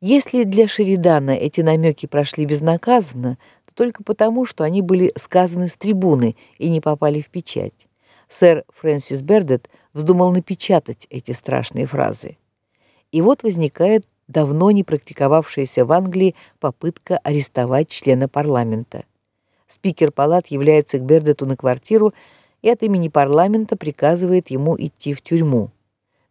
Если для Шеридана эти намеки прошли безнаказанно, то только потому, что они были сказаны с трибуны и не попали в печать. Сэр Фрэнсис Бердет вздумал напечатать эти страшные фразы. И вот возникает давно не практиковавшаяся в Англии попытка арестовать члена парламента. Спикер палат является к Бердету на квартиру и от имени парламента приказывает ему идти в тюрьму.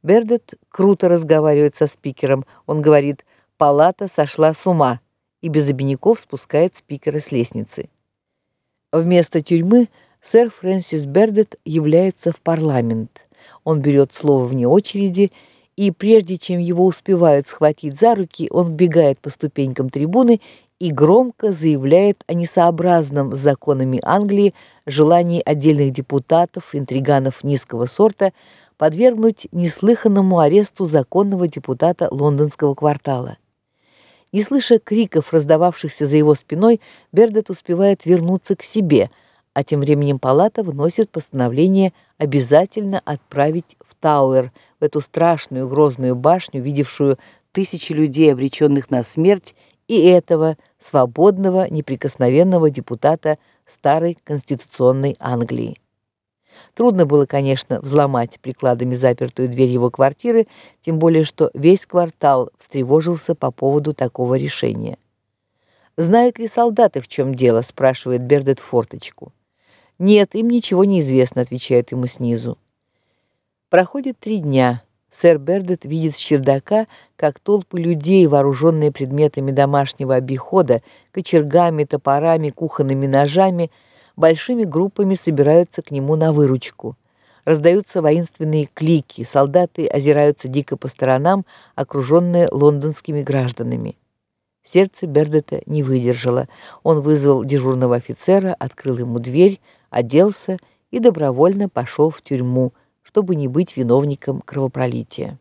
Бердет круто разговаривает со спикером. Он говорит: Палата сошла с ума и без обиняков спускает спикера с лестницы. Вместо тюрьмы сэр Фрэнсис Бердет является в парламент. Он берет слово вне очереди, и прежде чем его успевают схватить за руки, он вбегает по ступенькам трибуны и громко заявляет о несообразном с законами Англии желании отдельных депутатов, интриганов низкого сорта подвергнуть неслыханному аресту законного депутата лондонского квартала. Не слыша криков, раздававшихся за его спиной, Бердет успевает вернуться к себе, а тем временем палата выносит постановление обязательно отправить в Тауэр, в эту страшную грозную башню, видевшую тысячи людей, обреченных на смерть, и этого свободного, неприкосновенного депутата старой конституционной Англии. Трудно было, конечно, взломать прикладами запертую дверь его квартиры, тем более что весь квартал встревожился по поводу такого решения. Знают ли солдаты, в чем дело, спрашивает Бердет форточку. Нет, им ничего не известно, отвечает ему снизу. Проходит три дня. Сэр Бердет видит с чердака, как толпы людей, вооруженные предметами домашнего обихода, кочергами, топорами, кухонными ножами, большими группами собираются к нему на выручку. Раздаются воинственные клики, солдаты озираются дико по сторонам, окруженные лондонскими гражданами. Сердце Бердета не выдержало. Он вызвал дежурного офицера, открыл ему дверь, оделся и добровольно пошел в тюрьму, чтобы не быть виновником кровопролития.